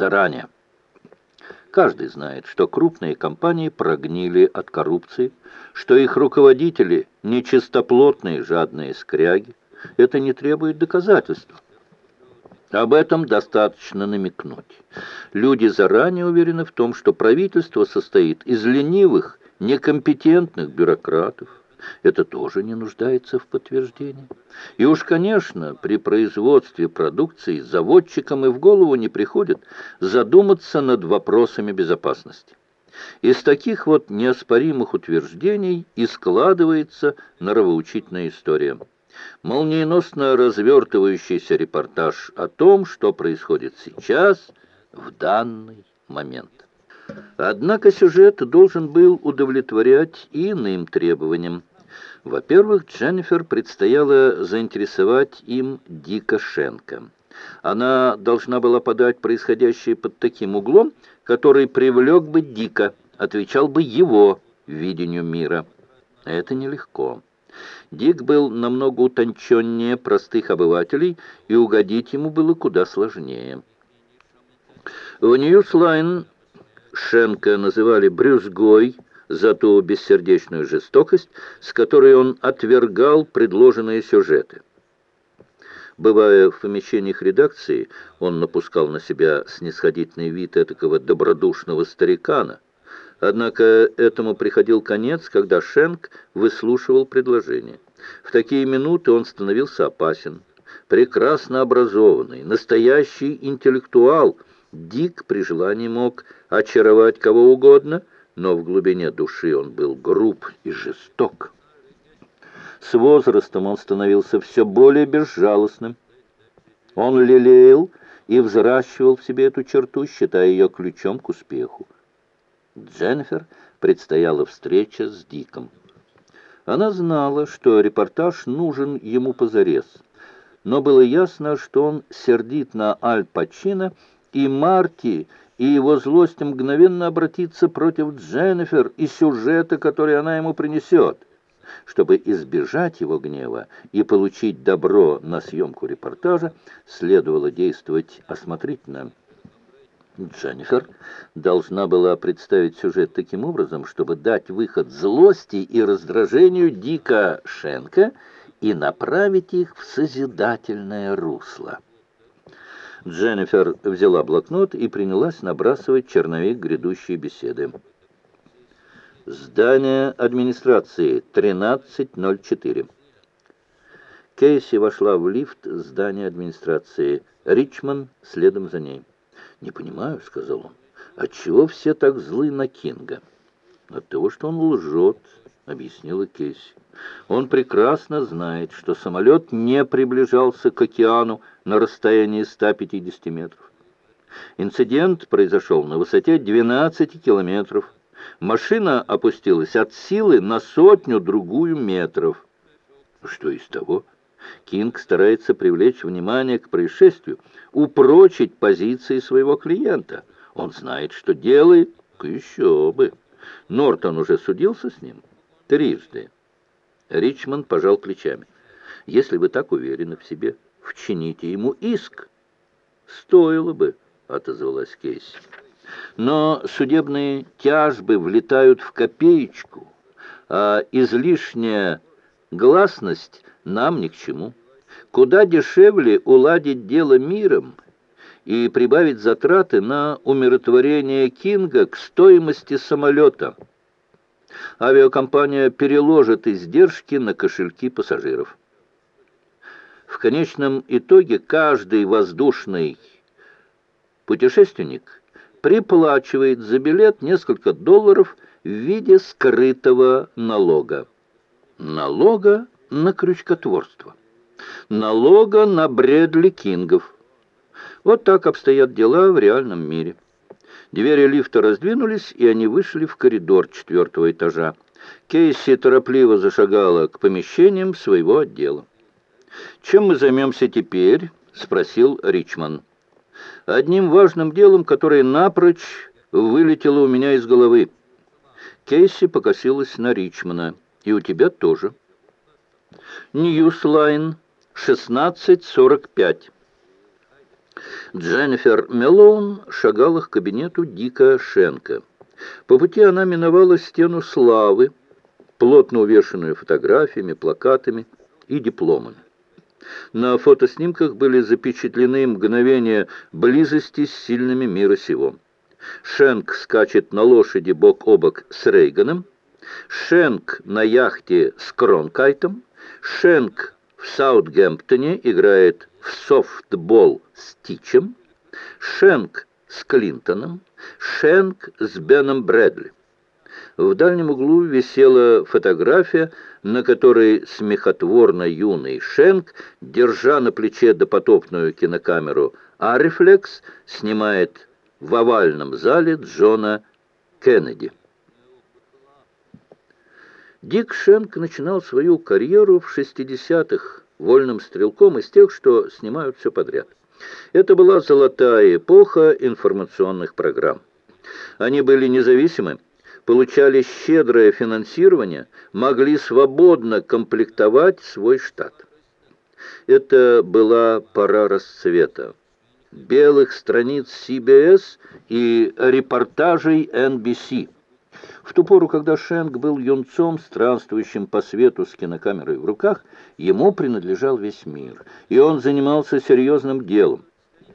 заранее. Каждый знает, что крупные компании прогнили от коррупции, что их руководители – нечистоплотные жадные скряги. Это не требует доказательств. Об этом достаточно намекнуть. Люди заранее уверены в том, что правительство состоит из ленивых, некомпетентных бюрократов. Это тоже не нуждается в подтверждении. И уж, конечно, при производстве продукции заводчикам и в голову не приходит задуматься над вопросами безопасности. Из таких вот неоспоримых утверждений и складывается норовоучительная история. Молниеносно развертывающийся репортаж о том, что происходит сейчас, в данный момент. Однако сюжет должен был удовлетворять и иным требованиям. Во-первых, Дженнифер предстояло заинтересовать им Дика Шенка. Она должна была подать происходящее под таким углом, который привлек бы Дика, отвечал бы его видению мира. Это нелегко. Дик был намного утонченнее простых обывателей, и угодить ему было куда сложнее. В Ньюслайн Шенка называли «брюзгой», за ту бессердечную жестокость, с которой он отвергал предложенные сюжеты. Бывая в помещениях редакции, он напускал на себя снисходительный вид этакого добродушного старикана. Однако этому приходил конец, когда Шенк выслушивал предложение. В такие минуты он становился опасен. Прекрасно образованный, настоящий интеллектуал, Дик при желании мог очаровать кого угодно – но в глубине души он был груб и жесток. С возрастом он становился все более безжалостным. Он лелеял и взращивал в себе эту черту, считая ее ключом к успеху. Дженнифер предстояла встреча с Диком. Она знала, что репортаж нужен ему позарез, но было ясно, что он сердит на Аль Пачино, и Марти и его злость мгновенно обратится против Дженнифер и сюжета, который она ему принесет. Чтобы избежать его гнева и получить добро на съемку репортажа, следовало действовать осмотрительно. Дженнифер должна была представить сюжет таким образом, чтобы дать выход злости и раздражению Дика Шенка и направить их в созидательное русло. Дженнифер взяла блокнот и принялась набрасывать черновик грядущей беседы. Здание администрации, 1304. Кейси вошла в лифт здания администрации. Ричман следом за ней. «Не понимаю», — сказал он, — «отчего все так злы на Кинга?» «От того, что он лжет», — объяснила Кейси. Он прекрасно знает, что самолет не приближался к океану на расстоянии 150 метров. Инцидент произошел на высоте 12 километров. Машина опустилась от силы на сотню-другую метров. Что из того? Кинг старается привлечь внимание к происшествию, упрочить позиции своего клиента. Он знает, что делает. Еще бы. Нортон уже судился с ним трижды. Ричмонд пожал плечами. «Если вы так уверены в себе, вчините ему иск». «Стоило бы», — отозвалась Кейси. «Но судебные тяжбы влетают в копеечку, а излишняя гласность нам ни к чему. Куда дешевле уладить дело миром и прибавить затраты на умиротворение Кинга к стоимости самолета» авиакомпания переложит издержки на кошельки пассажиров. В конечном итоге каждый воздушный путешественник приплачивает за билет несколько долларов в виде скрытого налога. Налога на крючкотворство. Налога на Брэдли Кингов. Вот так обстоят дела в реальном мире. Двери лифта раздвинулись, и они вышли в коридор четвертого этажа. Кейси торопливо зашагала к помещениям своего отдела. «Чем мы займемся теперь?» — спросил Ричман. «Одним важным делом, которое напрочь вылетело у меня из головы». Кейси покосилась на Ричмана. «И у тебя тоже». «Ньюслайн, 16.45». Дженнифер Мелоун шагала к кабинету Дика Шенка. По пути она миновала стену славы, плотно увешанную фотографиями, плакатами и дипломами. На фотоснимках были запечатлены мгновения близости с сильными мира сего. Шенк скачет на лошади бок о бок с Рейганом, Шенк на яхте с Кронкайтом, Шенк в Саутгемптоне играет в софтбол с Тичем, Шенк с Клинтоном, Шенк с Беном Брэдли. В дальнем углу висела фотография, на которой смехотворно юный Шенк, держа на плече допотопную кинокамеру «Арифлекс», снимает в овальном зале Джона Кеннеди. Дик Шенк начинал свою карьеру в 60-х вольным стрелком из тех, что снимают все подряд. Это была золотая эпоха информационных программ. Они были независимы, получали щедрое финансирование, могли свободно комплектовать свой штат. Это была пора расцвета белых страниц CBS и репортажей NBC. В ту пору, когда Шенк был юнцом, странствующим по свету с кинокамерой в руках, ему принадлежал весь мир, и он занимался серьезным делом.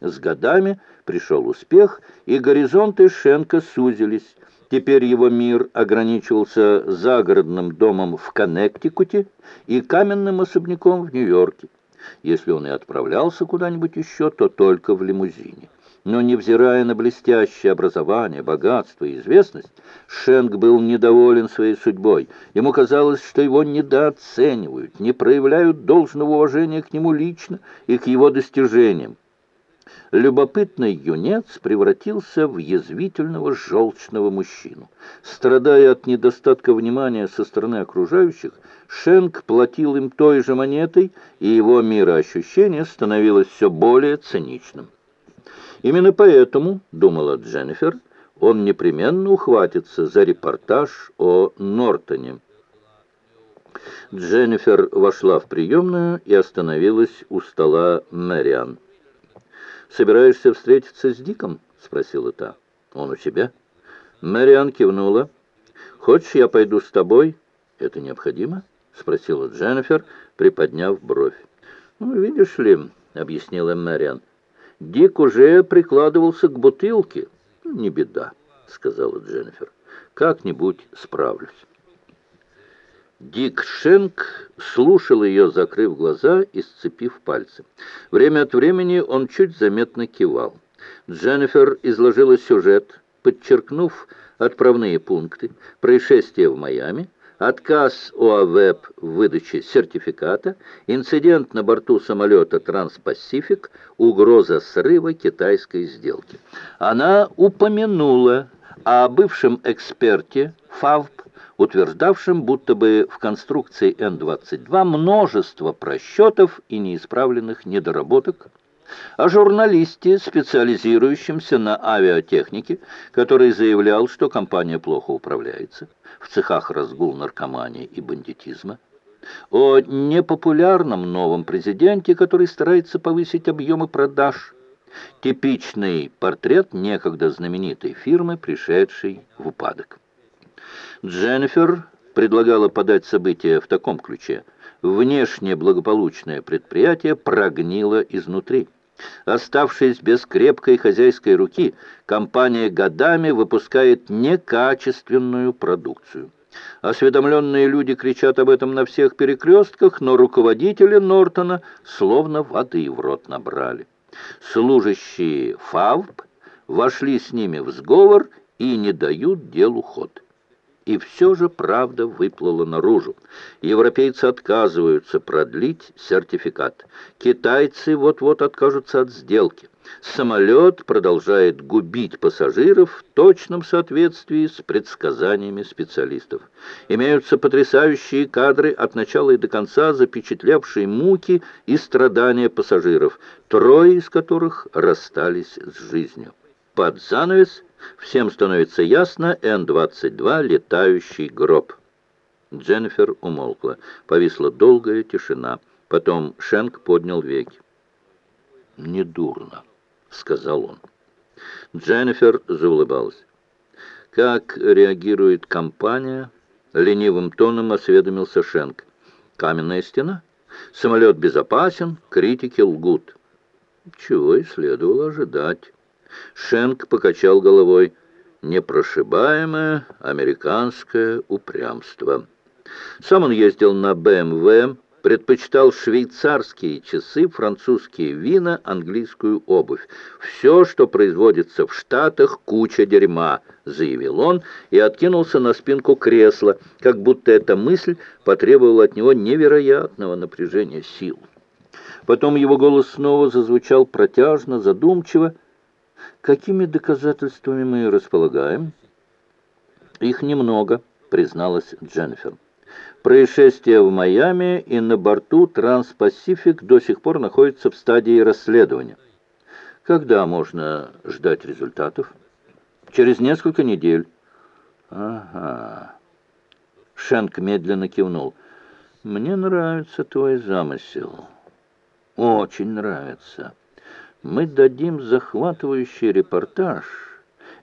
С годами пришел успех, и горизонты Шенка сузились. Теперь его мир ограничивался загородным домом в Коннектикуте и каменным особняком в Нью-Йорке. Если он и отправлялся куда-нибудь еще, то только в лимузине. Но, невзирая на блестящее образование, богатство и известность, Шенк был недоволен своей судьбой. Ему казалось, что его недооценивают, не проявляют должного уважения к нему лично и к его достижениям. Любопытный юнец превратился в язвительного желчного мужчину. Страдая от недостатка внимания со стороны окружающих, Шенк платил им той же монетой, и его мироощущение становилось все более циничным. Именно поэтому, думала Дженнифер, он непременно ухватится за репортаж о Нортоне. Дженнифер вошла в приемную и остановилась у стола Мэриан. «Собираешься встретиться с Диком?» — спросила та. «Он у себя?» Мэриан кивнула. «Хочешь, я пойду с тобой?» «Это необходимо?» — спросила Дженнифер, приподняв бровь. «Ну, видишь ли», — объяснила Мэриан, — Дик уже прикладывался к бутылке. «Не беда», — сказала Дженнифер. «Как-нибудь справлюсь». Дик Шенк слушал ее, закрыв глаза и сцепив пальцы. Время от времени он чуть заметно кивал. Дженнифер изложила сюжет, подчеркнув отправные пункты, происшествие в Майами — отказ ОАВЭП в выдаче сертификата, инцидент на борту самолета «Транспасифик», угроза срыва китайской сделки. Она упомянула о бывшем эксперте ФАВП, утверждавшем, будто бы в конструкции Н-22 множество просчетов и неисправленных недоработок, о журналисте, специализирующемся на авиатехнике, который заявлял, что компания плохо управляется, в цехах разгул наркомании и бандитизма, о непопулярном новом президенте, который старается повысить объемы продаж, типичный портрет некогда знаменитой фирмы, пришедшей в упадок. Дженнифер предлагала подать события в таком ключе. Внешне благополучное предприятие прогнило изнутри. Оставшись без крепкой хозяйской руки, компания годами выпускает некачественную продукцию. Осведомленные люди кричат об этом на всех перекрестках, но руководители Нортона словно воды в рот набрали. Служащие ФАВП вошли с ними в сговор и не дают делу ход. И все же правда выплыла наружу. Европейцы отказываются продлить сертификат. Китайцы вот-вот откажутся от сделки. Самолет продолжает губить пассажиров в точном соответствии с предсказаниями специалистов. Имеются потрясающие кадры от начала и до конца, запечатлевшие муки и страдания пассажиров, трое из которых расстались с жизнью. Под занавес – Всем становится ясно, Н-22 — летающий гроб. Дженнифер умолкла. Повисла долгая тишина. Потом Шенк поднял веки. «Недурно», сказал он. Дженнифер заулыбалась. «Как реагирует компания?» — ленивым тоном осведомился Шенк. «Каменная стена? Самолет безопасен, критики лгут». Чего и следовало ожидать. Шенк покачал головой. Непрошибаемое американское упрямство. Сам он ездил на БМВ, предпочитал швейцарские часы, французские вина, английскую обувь. «Все, что производится в Штатах, куча дерьма», — заявил он и откинулся на спинку кресла, как будто эта мысль потребовала от него невероятного напряжения сил. Потом его голос снова зазвучал протяжно, задумчиво. «Какими доказательствами мы располагаем?» «Их немного», — призналась Дженнифер. Происшествие в Майами и на борту Транспасифик до сих пор находится в стадии расследования. Когда можно ждать результатов? Через несколько недель. Ага. Шенк медленно кивнул. Мне нравится твой замысел. Очень нравится. Мы дадим захватывающий репортаж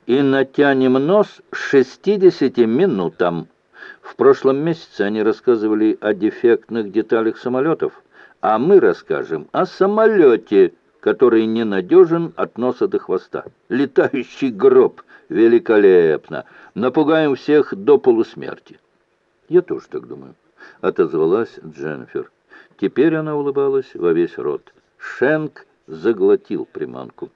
и натянем нос 60 минутам. В прошлом месяце они рассказывали о дефектных деталях самолетов, а мы расскажем о самолете, который ненадежен от носа до хвоста. Летающий гроб. Великолепно. Напугаем всех до полусмерти. Я тоже так думаю, отозвалась Дженнифер. Теперь она улыбалась во весь рот. Шенк заглотил приманку.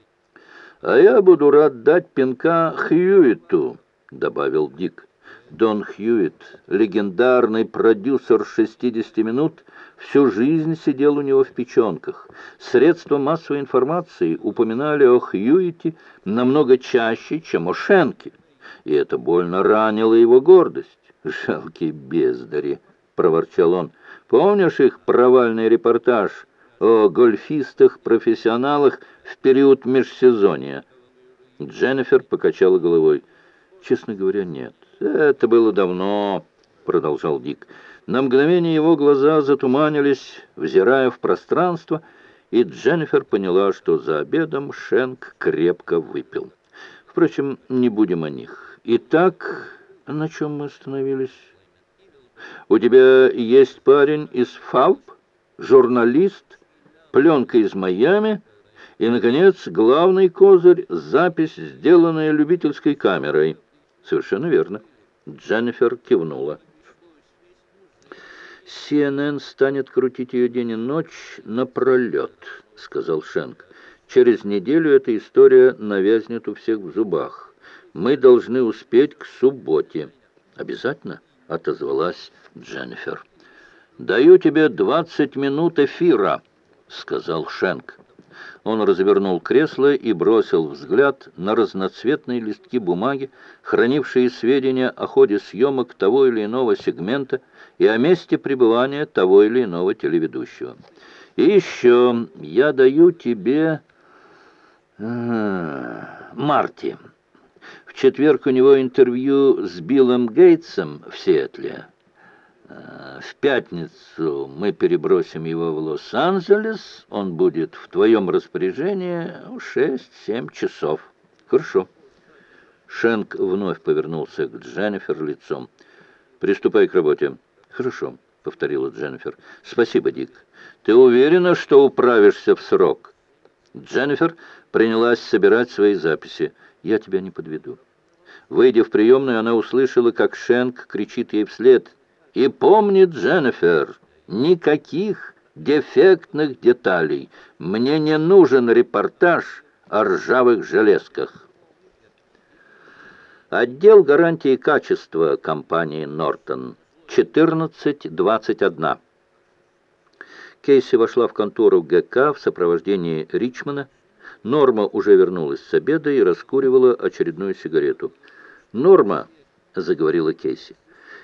«А я буду рад дать пинка Хьюиту», — добавил Дик. Дон Хьюитт, легендарный продюсер «60 минут», всю жизнь сидел у него в печенках. Средства массовой информации упоминали о Хьюитте намного чаще, чем о Шенке, и это больно ранило его гордость. «Жалкие бездари!» — проворчал он. «Помнишь их провальный репортаж о гольфистах-профессионалах в период межсезонья?» Дженнифер покачала головой. «Честно говоря, нет». «Это было давно», — продолжал Дик. На мгновение его глаза затуманились, взирая в пространство, и Дженнифер поняла, что за обедом Шенк крепко выпил. Впрочем, не будем о них. Итак, на чем мы остановились? У тебя есть парень из ФАЛП, журналист, пленка из Майами и, наконец, главный козырь — запись, сделанная любительской камерой. Совершенно верно. Дженнифер кивнула. CNN станет крутить ее день и ночь напролет», — сказал Шенк. «Через неделю эта история навязнет у всех в зубах. Мы должны успеть к субботе». «Обязательно?» — отозвалась Дженнифер. «Даю тебе двадцать минут эфира», — сказал Шенк. Он развернул кресло и бросил взгляд на разноцветные листки бумаги, хранившие сведения о ходе съемок того или иного сегмента и о месте пребывания того или иного телеведущего. «И еще я даю тебе... А, Марти. В четверг у него интервью с Биллом Гейтсом в Сиэтле». В пятницу мы перебросим его в Лос-Анджелес. Он будет в твоем распоряжении шесть-семь часов. Хорошо. Шенк вновь повернулся к Дженнифер лицом. «Приступай к работе». «Хорошо», — повторила Дженнифер. «Спасибо, Дик. Ты уверена, что управишься в срок?» Дженнифер принялась собирать свои записи. «Я тебя не подведу». Выйдя в приемную, она услышала, как Шенк кричит ей вслед — и помни, Дженнифер, никаких дефектных деталей. Мне не нужен репортаж о ржавых железках. Отдел гарантии качества компании «Нортон». 14.21. Кейси вошла в контору ГК в сопровождении Ричмана. Норма уже вернулась с обеда и раскуривала очередную сигарету. «Норма», — заговорила Кейси,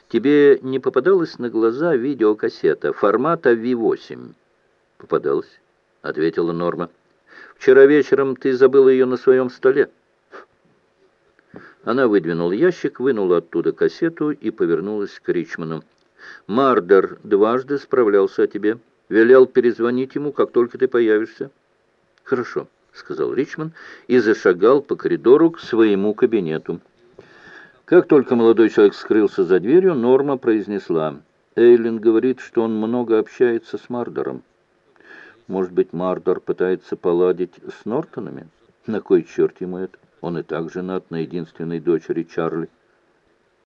Тебе не попадалась на глаза видеокассета формата V8? Попадалась, ответила Норма. Вчера вечером ты забыла ее на своем столе. Она выдвинула ящик, вынула оттуда кассету и повернулась к Ричману. «Мардер дважды справлялся о тебе. Велел перезвонить ему, как только ты появишься». «Хорошо», — сказал Ричмонд и зашагал по коридору к своему кабинету. Как только молодой человек скрылся за дверью, Норма произнесла. «Эйлин говорит, что он много общается с Мардером. Может быть, Мардер пытается поладить с Нортонами? На кой черт ему это? Он и так женат на единственной дочери Чарли».